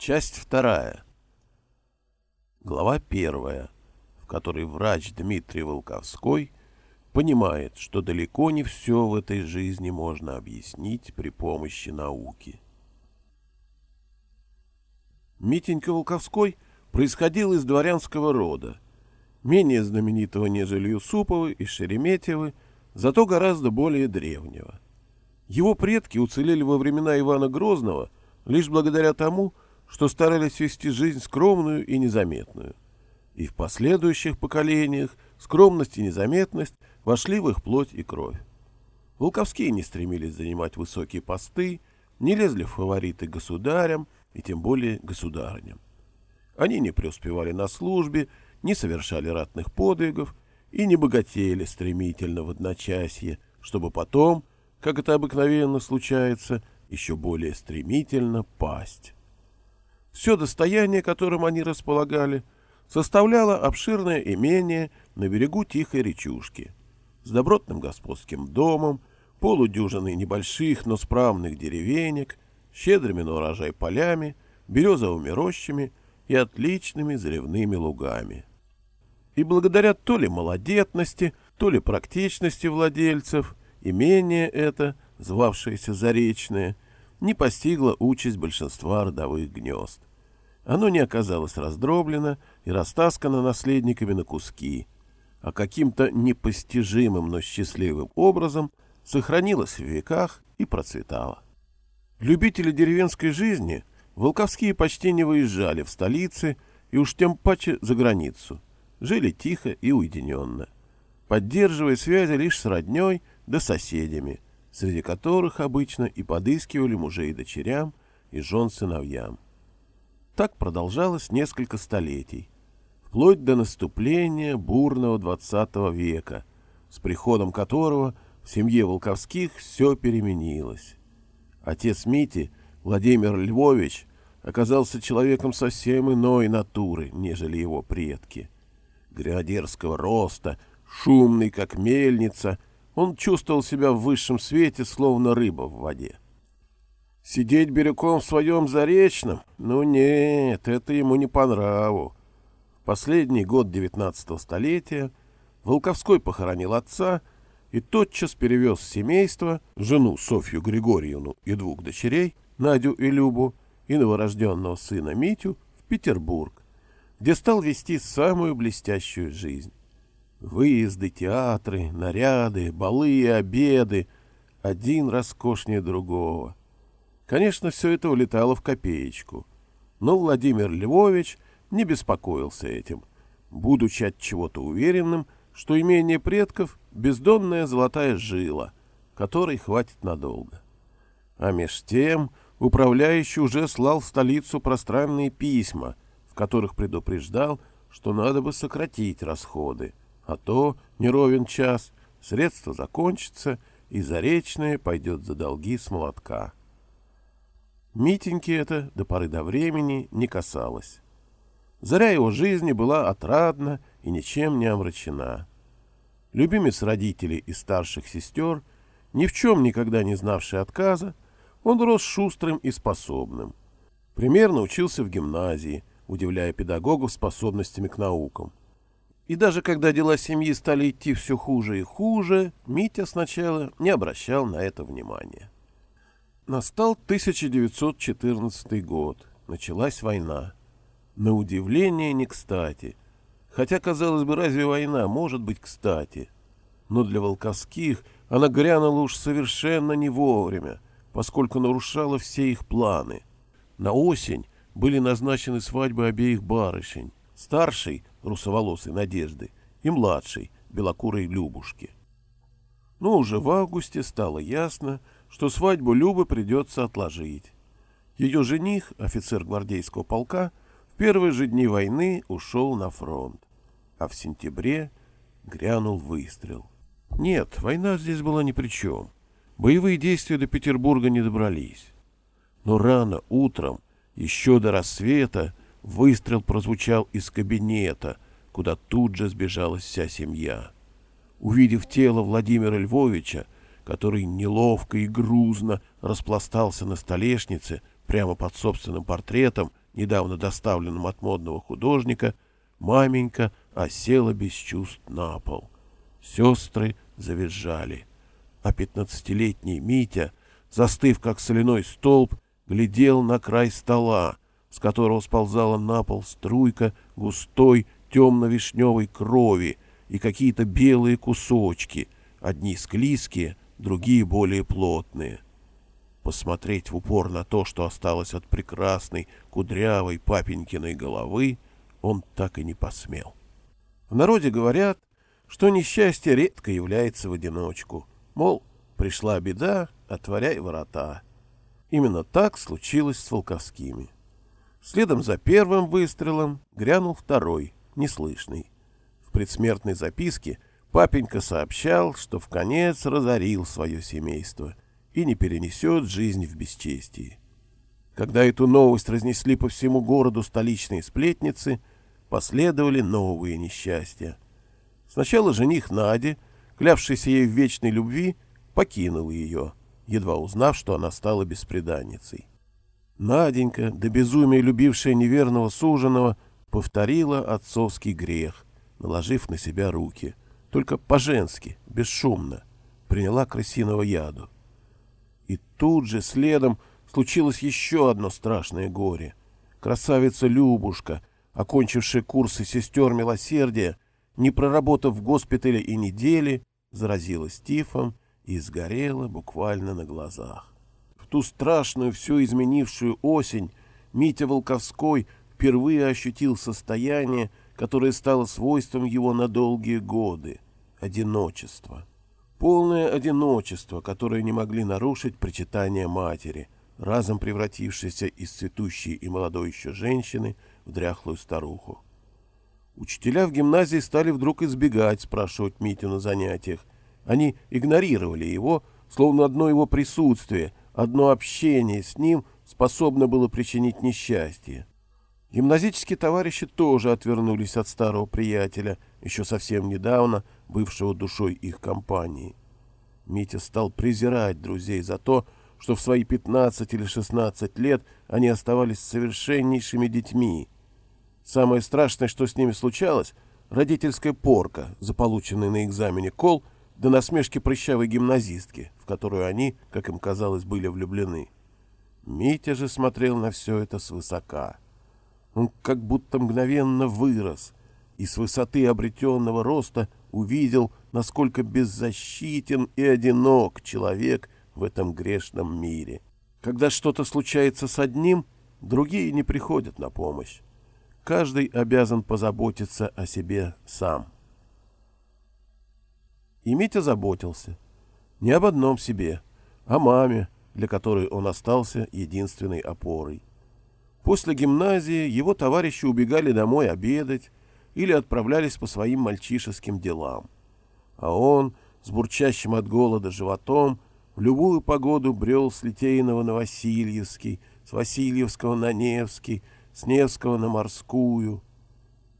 Часть вторая. Глава первая, в которой врач Дмитрий Волковской понимает, что далеко не все в этой жизни можно объяснить при помощи науки. Митенька Волковской происходил из дворянского рода, менее знаменитого, нежели Юсуповы и Шереметьевы, зато гораздо более древнего. Его предки уцелели во времена Ивана Грозного лишь благодаря тому, что старались вести жизнь скромную и незаметную. И в последующих поколениях скромность и незаметность вошли в их плоть и кровь. Волковские не стремились занимать высокие посты, не лезли в фавориты государям и тем более государыням. Они не преуспевали на службе, не совершали ратных подвигов и не богатели стремительно в одночасье, чтобы потом, как это обыкновенно случается, еще более стремительно пасть. Все достояние, которым они располагали, составляло обширное имение на берегу тихой речушки с добротным господским домом, полудюжиной небольших, но справных деревенек, щедрыми на урожай полями, березовыми рощами и отличными заливными лугами. И благодаря то ли малодетности, то ли практичности владельцев, имение это, звавшееся Заречное, не постигла участь большинства родовых гнезд. Оно не оказалось раздроблено и растаскано наследниками на куски, а каким-то непостижимым, но счастливым образом сохранилось в веках и процветало. Любители деревенской жизни волковские почти не выезжали в столицы и уж тем паче за границу. Жили тихо и уединенно, поддерживая связи лишь с родней да соседями – среди которых обычно и подыскивали мужей дочерям и жен сыновьям. Так продолжалось несколько столетий, вплоть до наступления бурного XX века, с приходом которого в семье Волковских все переменилось. Отец Мити, Владимир Львович, оказался человеком совсем иной натуры, нежели его предки. Гренадерского роста, шумный, как мельница — он чувствовал себя в высшем свете, словно рыба в воде. Сидеть бирюком в своем заречном? Ну нет, это ему не по нраву. Последний год девятнадцатого столетия Волковской похоронил отца и тотчас перевез семейство, жену Софью Григорьевну и двух дочерей, Надю и Любу, и новорожденного сына Митю в Петербург, где стал вести самую блестящую жизнь. Выезды, театры, наряды, балы и обеды. Один роскошнее другого. Конечно, все это улетало в копеечку. Но Владимир Львович не беспокоился этим, будучи от чего-то уверенным, что имение предков — бездонная золотая жила, которой хватит надолго. А меж тем управляющий уже слал в столицу пространные письма, в которых предупреждал, что надо бы сократить расходы — а то, не ровен час, средство закончится, и Заречное пойдет за долги с молотка. Митеньки это до поры до времени не касалось. Заря его жизни была отрадна и ничем не омрачена. Любимец родителей и старших сестер, ни в чем никогда не знавший отказа, он рос шустрым и способным. Примерно учился в гимназии, удивляя педагогов способностями к наукам. И даже когда дела семьи стали идти все хуже и хуже, Митя сначала не обращал на это внимания. Настал 1914 год. Началась война. На удивление не кстати. Хотя, казалось бы, разве война может быть кстати? Но для волковских она грянула уж совершенно не вовремя, поскольку нарушала все их планы. На осень были назначены свадьбы обеих барышень. Старший русоволосой Надежды, и младшей, белокурой Любушки. Но уже в августе стало ясно, что свадьбу Любы придется отложить. Ее жених, офицер гвардейского полка, в первые же дни войны ушел на фронт, а в сентябре грянул выстрел. Нет, война здесь была ни при чем. Боевые действия до Петербурга не добрались. Но рано утром, еще до рассвета, Выстрел прозвучал из кабинета, куда тут же сбежалась вся семья. Увидев тело Владимира Львовича, который неловко и грузно распластался на столешнице прямо под собственным портретом, недавно доставленном от модного художника, маменька осела без чувств на пол. Сестры завизжали, а пятнадцатилетний Митя, застыв как соляной столб, глядел на край стола, с которого сползала на пол струйка густой темно-вишневой крови и какие-то белые кусочки, одни склизкие, другие более плотные. Посмотреть в упор на то, что осталось от прекрасной, кудрявой папенькиной головы, он так и не посмел. В народе говорят, что несчастье редко является в одиночку. Мол, пришла беда, отворяй ворота. Именно так случилось с Волковскими. Следом за первым выстрелом грянул второй, неслышный. В предсмертной записке папенька сообщал, что в конец разорил свое семейство и не перенесет жизнь в бесчестии. Когда эту новость разнесли по всему городу столичные сплетницы, последовали новые несчастья. Сначала жених Нади, клявшийся ей в вечной любви, покинул ее, едва узнав, что она стала беспреданницей. Наденька, до безумия любившая неверного суженого, повторила отцовский грех, наложив на себя руки, только по-женски, бесшумно, приняла крысиного яду. И тут же следом случилось еще одно страшное горе. Красавица Любушка, окончившая курсы сестер милосердия, не проработав в госпитале и недели, заразилась тифом и сгорела буквально на глазах. Ту страшную, всю изменившую осень Митя Волковской впервые ощутил состояние, которое стало свойством его на долгие годы — одиночество. Полное одиночество, которое не могли нарушить причитания матери, разом превратившейся из цветущей и молодой еще женщины в дряхлую старуху. Учителя в гимназии стали вдруг избегать спрашивать Митю на занятиях. Они игнорировали его, словно одно его присутствие, одно общение с ним способно было причинить несчастье. Гимназические товарищи тоже отвернулись от старого приятеля, еще совсем недавно бывшего душой их компании. Митя стал презирать друзей за то, что в свои 15 или 16 лет они оставались совершеннейшими детьми — Самое страшное, что с ними случалось, родительская порка за полученный на экзамене кол да насмешки прыщавой гимназистки, в которую они, как им казалось, были влюблены. Митя же смотрел на все это свысока. Он как будто мгновенно вырос и с высоты обретенного роста увидел, насколько беззащитен и одинок человек в этом грешном мире. Когда что-то случается с одним, другие не приходят на помощь каждый обязан позаботиться о себе сам. И Митя заботился. Не об одном себе, а маме, для которой он остался единственной опорой. После гимназии его товарищи убегали домой обедать или отправлялись по своим мальчишеским делам. А он, с бурчащим от голода животом, в любую погоду брел с Литейного на Васильевский, с Васильевского на Невский, с Невского на Морскую.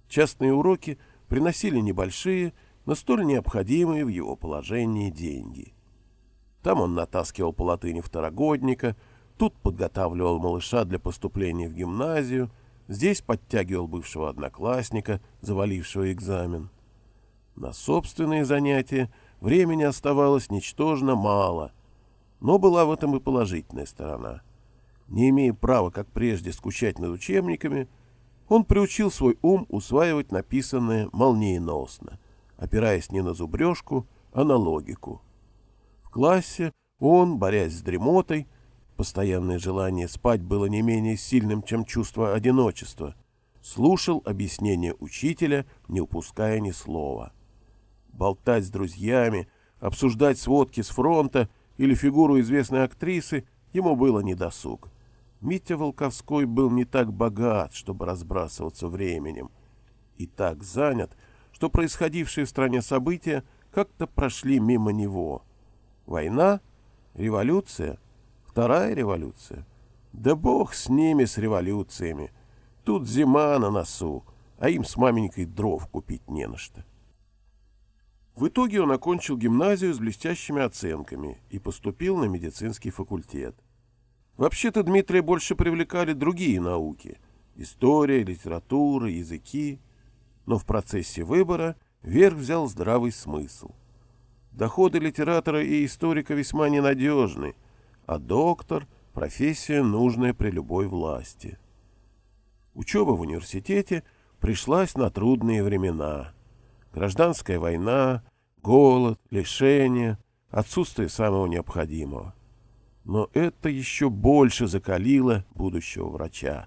Частные уроки приносили небольшие, но столь необходимые в его положении деньги. Там он натаскивал по латыни второгодника, тут подготавливал малыша для поступления в гимназию, здесь подтягивал бывшего одноклассника, завалившего экзамен. На собственные занятия времени оставалось ничтожно мало, но была в этом и положительная сторона — не имея права, как прежде, скучать над учебниками, он приучил свой ум усваивать написанное молниеносно, опираясь не на зубрежку, а на логику. В классе он, борясь с дремотой, постоянное желание спать было не менее сильным, чем чувство одиночества, слушал объяснение учителя, не упуская ни слова. Болтать с друзьями, обсуждать сводки с фронта или фигуру известной актрисы ему было недосуг. Митя Волковской был не так богат, чтобы разбрасываться временем, и так занят, что происходившие в стране события как-то прошли мимо него. Война? Революция? Вторая революция? Да бог с ними, с революциями. Тут зима на носу, а им с маменькой дров купить не на что. В итоге он окончил гимназию с блестящими оценками и поступил на медицинский факультет. Вообще-то Дмитрия больше привлекали другие науки. история, литература, языки. Но в процессе выбора верх взял здравый смысл. Доходы литератора и историка весьма ненадежны, а доктор – профессия, нужная при любой власти. Учеба в университете пришлась на трудные времена. Гражданская война, голод, лишение, отсутствие самого необходимого. Но это еще больше закалило будущего врача.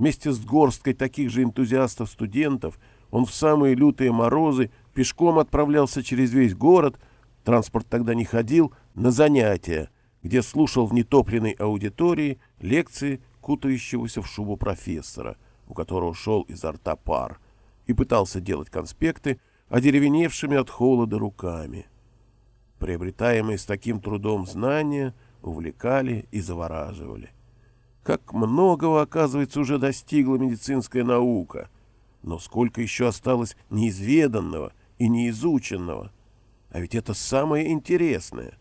Вместе с горсткой таких же энтузиастов-студентов он в самые лютые морозы пешком отправлялся через весь город, транспорт тогда не ходил, на занятия, где слушал в нетопленной аудитории лекции кутающегося в шубу профессора, у которого шел изо рта пар, и пытался делать конспекты одеревеневшими от холода руками. Приобретаемые с таким трудом знания увлекали и завораживали. Как многого, оказывается, уже достигла медицинская наука, но сколько еще осталось неизведанного и неизученного. А ведь это самое интересное.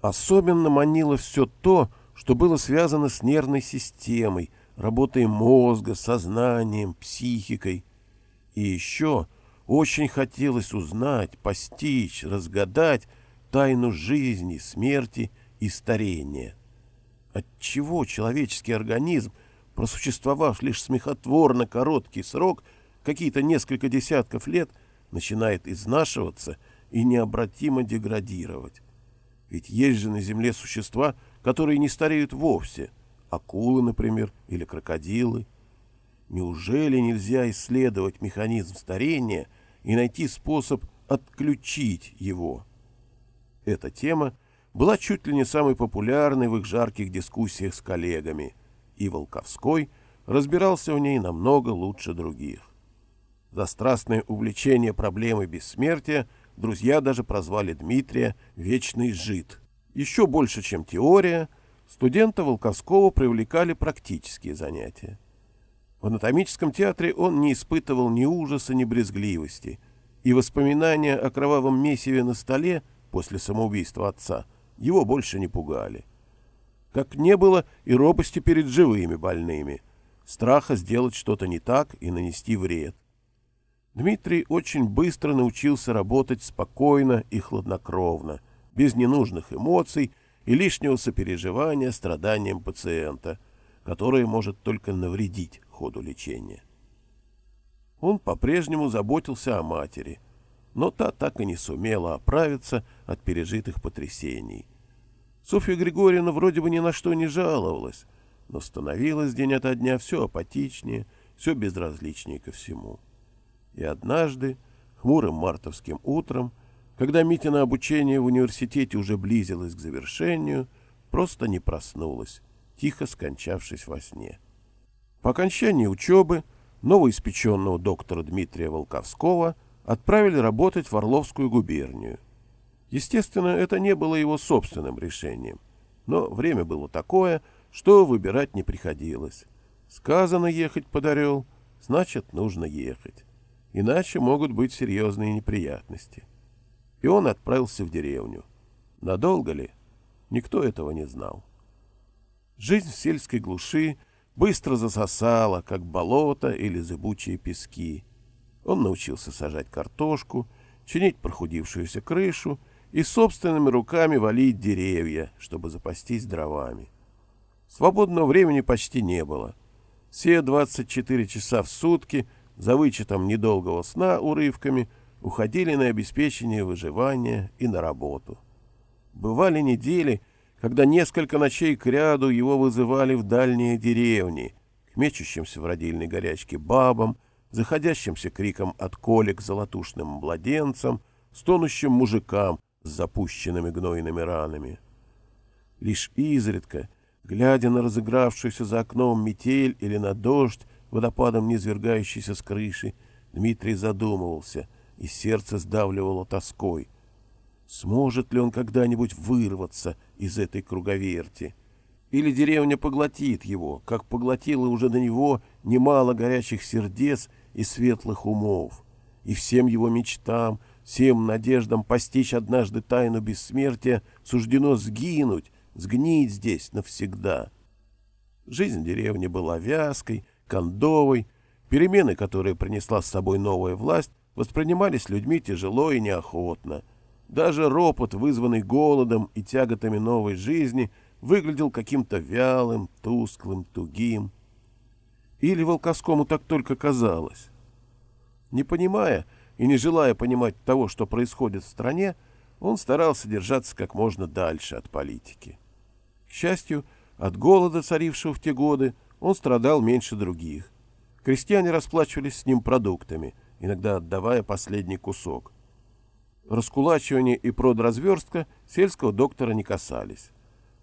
Особенно манило все то, что было связано с нервной системой, работой мозга, сознанием, психикой. И еще очень хотелось узнать, постичь, разгадать тайну жизни, смерти и старения. Отчего человеческий организм, просуществовав лишь смехотворно короткий срок, какие-то несколько десятков лет, начинает изнашиваться и необратимо деградировать? Ведь есть же на Земле существа, которые не стареют вовсе. Акулы, например, или крокодилы. Неужели нельзя исследовать механизм старения и найти способ отключить его? Эта тема была чуть ли не самой популярной в их жарких дискуссиях с коллегами, и Волковской разбирался в ней намного лучше других. За страстное увлечение проблемой бессмертия друзья даже прозвали Дмитрия «Вечный жид». Еще больше, чем теория, студента Волковского привлекали практические занятия. В анатомическом театре он не испытывал ни ужаса, ни брезгливости, и воспоминания о кровавом месиве на столе после самоубийства отца его больше не пугали. Как не было и робости перед живыми больными, страха сделать что-то не так и нанести вред. Дмитрий очень быстро научился работать спокойно и хладнокровно – без ненужных эмоций и лишнего сопереживания страданиям пациента, которое может только навредить ходу лечения. Он по-прежнему заботился о матери, но та так и не сумела оправиться от пережитых потрясений. Софья Григорьевна вроде бы ни на что не жаловалась, но становилась день ото дня все апатичнее, все безразличнее ко всему. И однажды, хмурым мартовским утром, когда Митина обучение в университете уже близилось к завершению, просто не проснулась, тихо скончавшись во сне. По окончании учебы новоиспеченного доктора Дмитрия Волковского отправили работать в Орловскую губернию. Естественно, это не было его собственным решением, но время было такое, что выбирать не приходилось. Сказано ехать под Орел, значит, нужно ехать. Иначе могут быть серьезные неприятности. — и он отправился в деревню. Надолго ли? Никто этого не знал. Жизнь в сельской глуши быстро засосала, как болото или зыбучие пески. Он научился сажать картошку, чинить прохудившуюся крышу и собственными руками валить деревья, чтобы запастись дровами. Свободного времени почти не было. Все 24 часа в сутки, за вычетом недолгого сна урывками – уходили на обеспечение выживания и на работу. Бывали недели, когда несколько ночей кряду его вызывали в дальние деревни, к мечущимся в родильной горячке бабам, заходящимся криком от колик золотушным младенцам, стонущим мужикам с запущенными гнойными ранами. Лишь изредка, глядя на разыгравшуюся за окном метель или на дождь, водопадом низвергающийся с крыши, Дмитрий задумывался, и сердце сдавливало тоской. Сможет ли он когда-нибудь вырваться из этой круговерти? Или деревня поглотит его, как поглотила уже до него немало горячих сердец и светлых умов, и всем его мечтам, всем надеждам постичь однажды тайну бессмертия суждено сгинуть, сгнить здесь навсегда. Жизнь деревни была вязкой, кондовой, перемены, которые принесла с собой новая власть, воспринимались людьми тяжело и неохотно. Даже ропот, вызванный голодом и тяготами новой жизни, выглядел каким-то вялым, тусклым, тугим. Или Волковскому так только казалось. Не понимая и не желая понимать того, что происходит в стране, он старался держаться как можно дальше от политики. К счастью, от голода, царившего в те годы, он страдал меньше других. Крестьяне расплачивались с ним продуктами, иногда отдавая последний кусок. Раскулачивание и продразверстка сельского доктора не касались.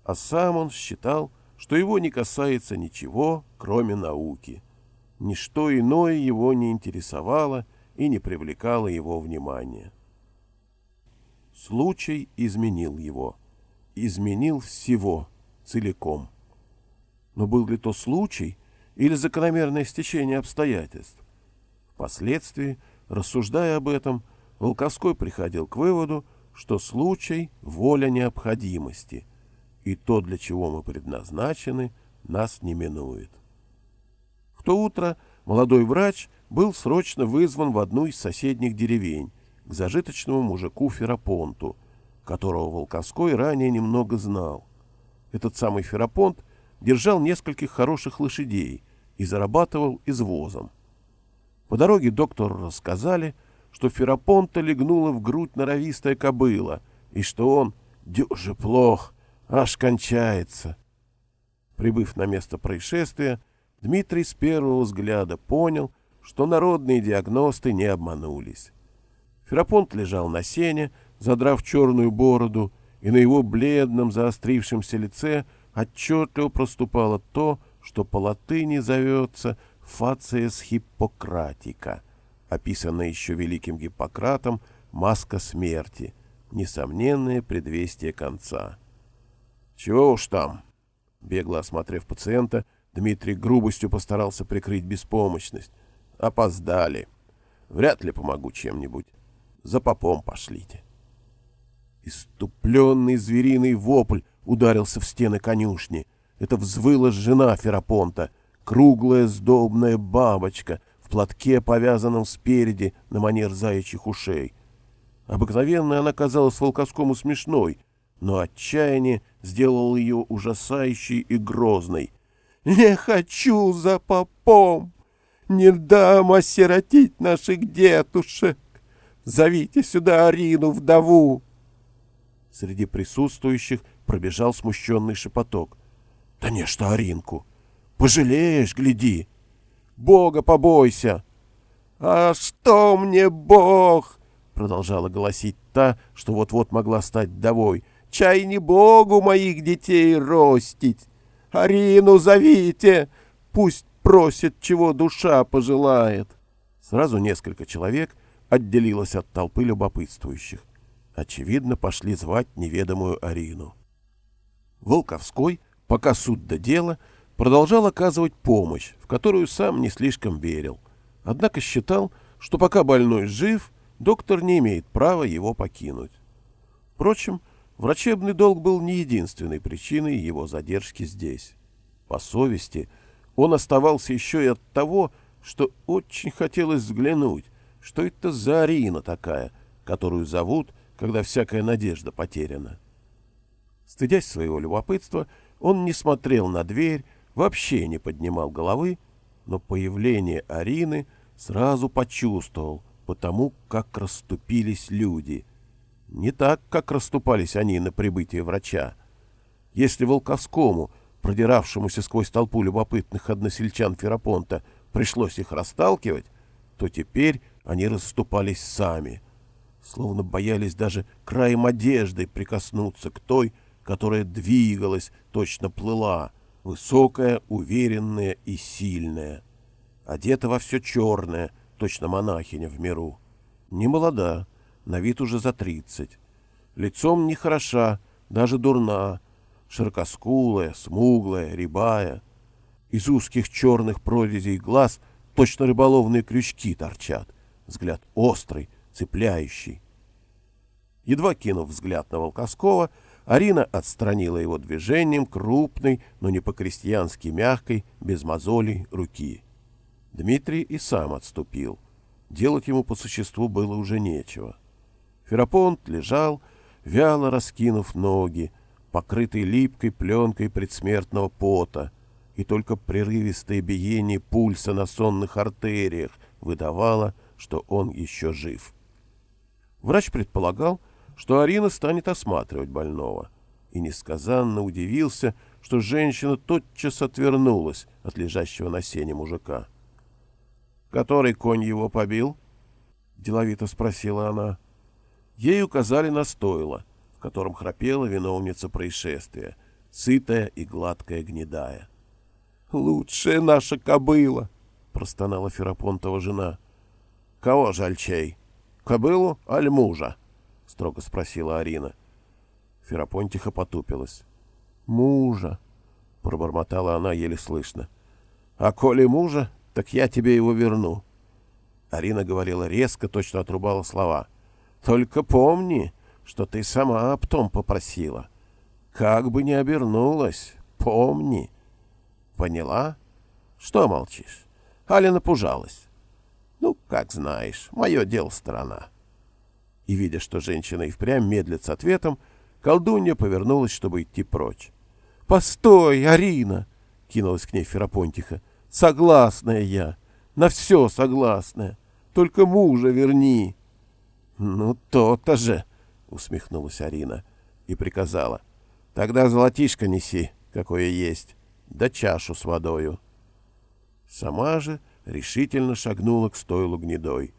А сам он считал, что его не касается ничего, кроме науки. Ничто иное его не интересовало и не привлекало его внимания. Случай изменил его. Изменил всего целиком. Но был ли то случай или закономерное стечение обстоятельств? Впоследствии, рассуждая об этом, Волковской приходил к выводу, что случай — воля необходимости, и то, для чего мы предназначены, нас не минует. В то утро молодой врач был срочно вызван в одну из соседних деревень, к зажиточному мужику Ферапонту, которого Волковской ранее немного знал. Этот самый Ферапонт держал нескольких хороших лошадей и зарабатывал извозом. По дороге доктору рассказали, что Ферапонта легнула в грудь норовистая кобыла, и что он дюже плох, аж кончается. Прибыв на место происшествия, Дмитрий с первого взгляда понял, что народные диагносты не обманулись. Ферапонт лежал на сене, задрав черную бороду, и на его бледном заострившемся лице отчетливо проступало то, что по латыни зовется «фациес хиппократика», описанная еще великим Гиппократом «маска смерти», несомненное предвестие конца. «Чего уж там?» Бегло осмотрев пациента, Дмитрий грубостью постарался прикрыть беспомощность. «Опоздали. Вряд ли помогу чем-нибудь за попом пошлите. Иступленный звериный вопль ударился в стены конюшни. Это взвыла жена Ферапонта, круглая сдобная бабочка в платке, повязанном спереди на манер заячьих ушей. Обыкновенно она казалась Волковскому смешной, но отчаяние сделало ее ужасающей и грозной. «Не хочу за попом! Не дам осиротить наших детушек!» Зовите сюда Арину, вдову!» Среди присутствующих пробежал смущенный шепоток. «Да не что Аринку! Пожалеешь, гляди! Бога побойся!» «А что мне Бог?» — продолжала голосить та, что вот-вот могла стать вдовой. «Чай не Богу моих детей ростить! Арину зовите! Пусть просит, чего душа пожелает!» Сразу несколько человек отделилась от толпы любопытствующих. Очевидно, пошли звать неведомую Арину. Волковской, пока суд до дела, продолжал оказывать помощь, в которую сам не слишком верил. Однако считал, что пока больной жив, доктор не имеет права его покинуть. Впрочем, врачебный долг был не единственной причиной его задержки здесь. По совести, он оставался еще и от того, что очень хотелось взглянуть, что это за Арина такая, которую зовут, когда всякая надежда потеряна? Стыдясь своего любопытства, он не смотрел на дверь, вообще не поднимал головы, но появление Арины сразу почувствовал, потому как расступились люди. Не так, как расступались они на прибытие врача. Если Волковскому, продиравшемуся сквозь толпу любопытных односельчан Ферапонта, пришлось их расталкивать, то теперь они расступались сами, словно боялись даже краем одежды прикоснуться к той, которая двигалась, точно плыла, высокая, уверенная и сильная. Одета во все черное, точно монахиня в миру. Не молода, на вид уже за тридцать. Лицом не хороша, даже дурна, широкоскулая, смуглая, рябая. Из узких черных прорезей глаз точно рыболовные крючки торчат — взгляд острый, цепляющий. Едва кинув взгляд на Волкоскова, Арина отстранила его движением крупной, но не по-крестьянски мягкой, без мозолей руки. Дмитрий и сам отступил. Делать ему по существу было уже нечего. Ферапонт лежал, вяло раскинув ноги, покрытый липкой пленкой предсмертного пота, и только прерывистое биение пульса на сонных артериях выдавало, что он еще жив. Врач предполагал, что Арина станет осматривать больного, и несказанно удивился, что женщина тотчас отвернулась от лежащего на сене мужика. «Который конь его побил?» — деловито спросила она. Ей указали на стойло, в котором храпела виновница происшествия, сытая и гладкая гнедая. «Лучшая наша кобыла!» — простонала Ферапонтова жена. «Кого жальчей? Кобылу, аль мужа?» — строго спросила Арина. Ферапонтиха потупилась. «Мужа!» — пробормотала она еле слышно. «А коли мужа, так я тебе его верну». Арина говорила резко, точно отрубала слова. «Только помни, что ты сама об том попросила. Как бы ни обернулась, помни». «Поняла? Что молчишь?» Алина пужалась. «Ну, как знаешь, мое дело сторона». И, видя, что женщина и впрямь медлит с ответом, колдунья повернулась, чтобы идти прочь. «Постой, Арина!» — кинулась к ней Ферапонтиха. «Согласная я, на все согласная. Только мужа верни». «Ну, то-то же!» — усмехнулась Арина и приказала. «Тогда золотишко неси, какое есть, да чашу с водою». Сама же решительно шагнула к стойлу гнедой.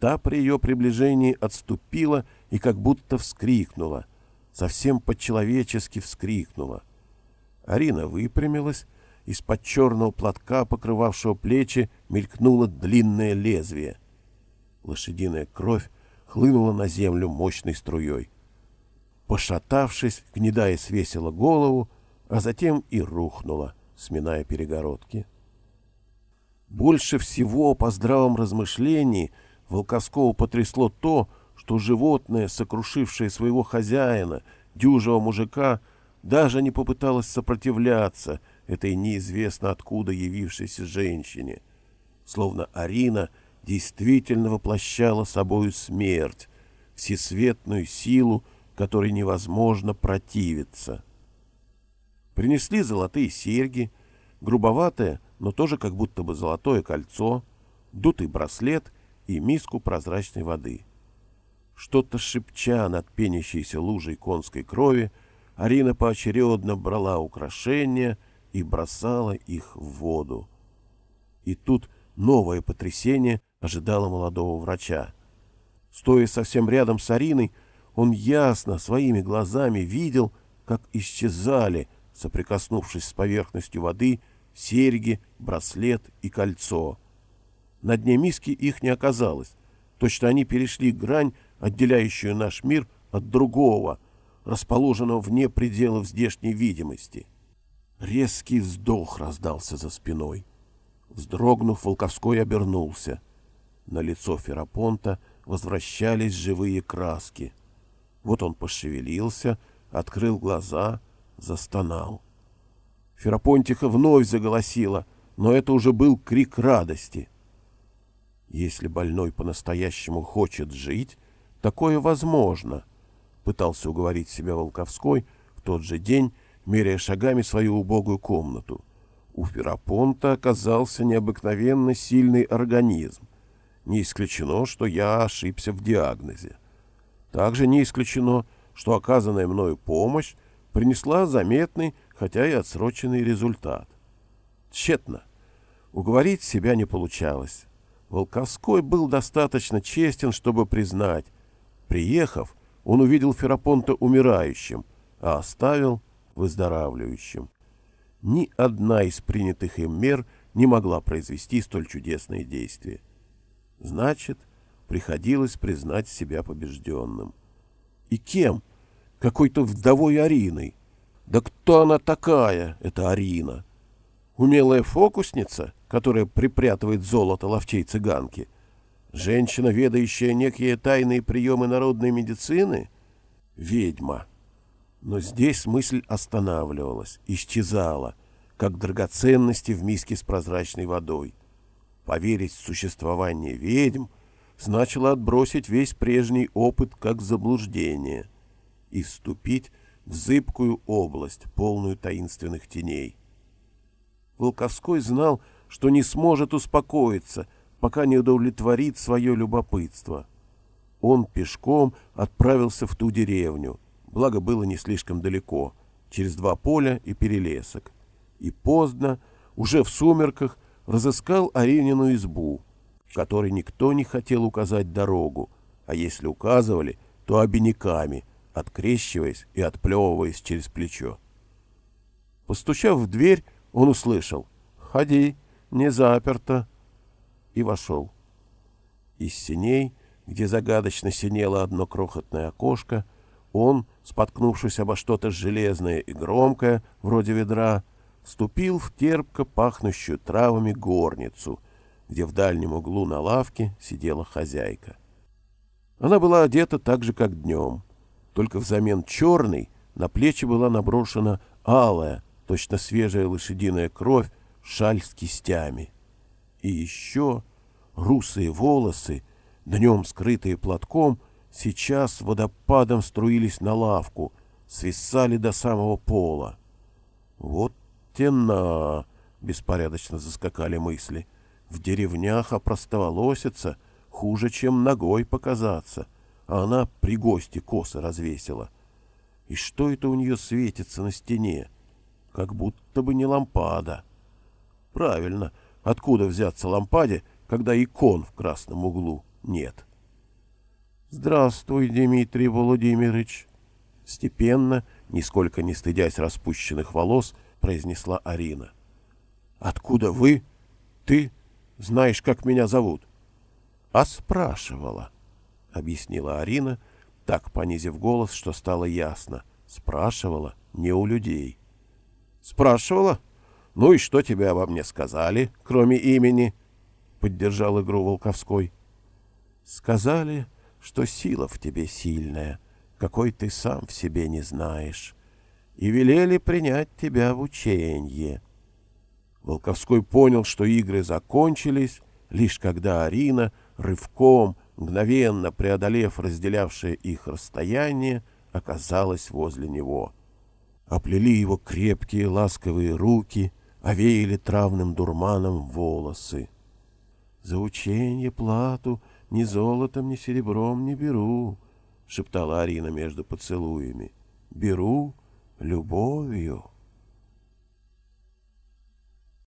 Та при ее приближении отступила и как будто вскрикнула, совсем по-человечески вскрикнула — Арина выпрямилась, из-под черного платка, покрывавшего плечи, мелькнуло длинное лезвие. Лошадиная кровь хлынула на землю мощной струей. Пошатавшись, гнедая свесила голову, а затем и рухнула, сминая перегородки. Больше всего по здравом размышлении Волковского потрясло то, что животное, сокрушившее своего хозяина, дюжего мужика, — даже не попыталась сопротивляться этой неизвестно откуда явившейся женщине. Словно Арина действительно воплощала собою смерть, всесветную силу, которой невозможно противиться. Принесли золотые серьги, грубоватое, но тоже как будто бы золотое кольцо, дутый браслет и миску прозрачной воды. Что-то шепча над пенящейся лужей конской крови, Арина поочередно брала украшения и бросала их в воду. И тут новое потрясение ожидало молодого врача. Стоя совсем рядом с Ариной, он ясно своими глазами видел, как исчезали, соприкоснувшись с поверхностью воды, серьги, браслет и кольцо. На дне миски их не оказалось. Точно они перешли грань, отделяющую наш мир от другого — расположенного вне пределов здешней видимости. Резкий вздох раздался за спиной. Вздрогнув, Волковской обернулся. На лицо Ферапонта возвращались живые краски. Вот он пошевелился, открыл глаза, застонал. Ферапонтиха вновь заголосила, но это уже был крик радости. Если больной по-настоящему хочет жить, такое возможно — пытался уговорить себя Волковской в тот же день, меряя шагами свою убогую комнату. У Ферапонта оказался необыкновенно сильный организм. Не исключено, что я ошибся в диагнозе. Также не исключено, что оказанная мною помощь принесла заметный, хотя и отсроченный результат. Тщетно. Уговорить себя не получалось. Волковской был достаточно честен, чтобы признать. Приехав, он увидел Ферапонта умирающим, а оставил выздоравливающим. Ни одна из принятых им мер не могла произвести столь чудесное действие. Значит, приходилось признать себя побежденным. И кем? Какой-то вдовой Ариной. Да кто она такая, эта Арина? Умелая фокусница, которая припрятывает золото ловчей цыганки — Женщина, ведающая некие тайные приемы народной медицины? Ведьма. Но здесь мысль останавливалась, исчезала, как драгоценности в миске с прозрачной водой. Поверить в существование ведьм значило отбросить весь прежний опыт как заблуждение и вступить в зыбкую область, полную таинственных теней. Волковской знал, что не сможет успокоиться, пока не удовлетворит свое любопытство. Он пешком отправился в ту деревню, благо было не слишком далеко, через два поля и перелесок. И поздно, уже в сумерках, разыскал Аринину избу, которой никто не хотел указать дорогу, а если указывали, то обиняками, открещиваясь и отплевываясь через плечо. Постучав в дверь, он услышал «Ходи, не заперто» и вошел. Из синей, где загадочно синело одно крохотное окошко, он, споткнувшись обо что-то железное и громкое, вроде ведра, вступил в терпко пахнущую травами горницу, где в дальнем углу на лавке сидела хозяйка. Она была одета так же, как днем, только взамен черной на плечи была наброшена алая, точно свежая лошадиная кровь, шаль с кистями. И еще русые волосы, днем скрытые платком, сейчас водопадом струились на лавку, свисали до самого пола. Вот Тена! — беспорядочно заскакали мысли. В деревнях опростоволосится, хуже, чем ногой показаться. А она при гости косы развесила. И что это у нее светится на стене? Как будто бы не лампада. Правильно, откуда взяться лампаде, когда икон в красном углу нет? «Здравствуй, Дмитрий Владимирович!» Степенно, нисколько не стыдясь распущенных волос, — произнесла Арина. «Откуда вы? Ты знаешь, как меня зовут?» «А спрашивала», — объяснила Арина, так понизив голос, что стало ясно. «Спрашивала не у людей». «Спрашивала? Ну и что тебе обо мне сказали, кроме имени?» — поддержал игру Волковской. «Сказали, что сила в тебе сильная, какой ты сам в себе не знаешь и велели принять тебя в ученье. Волковской понял, что игры закончились, лишь когда Арина, рывком, мгновенно преодолев разделявшее их расстояние, оказалась возле него. Оплели его крепкие ласковые руки, овеяли травным дурманом волосы. «За ученье плату ни золотом, ни серебром не беру», — шептала Арина между поцелуями. «Беру любовью.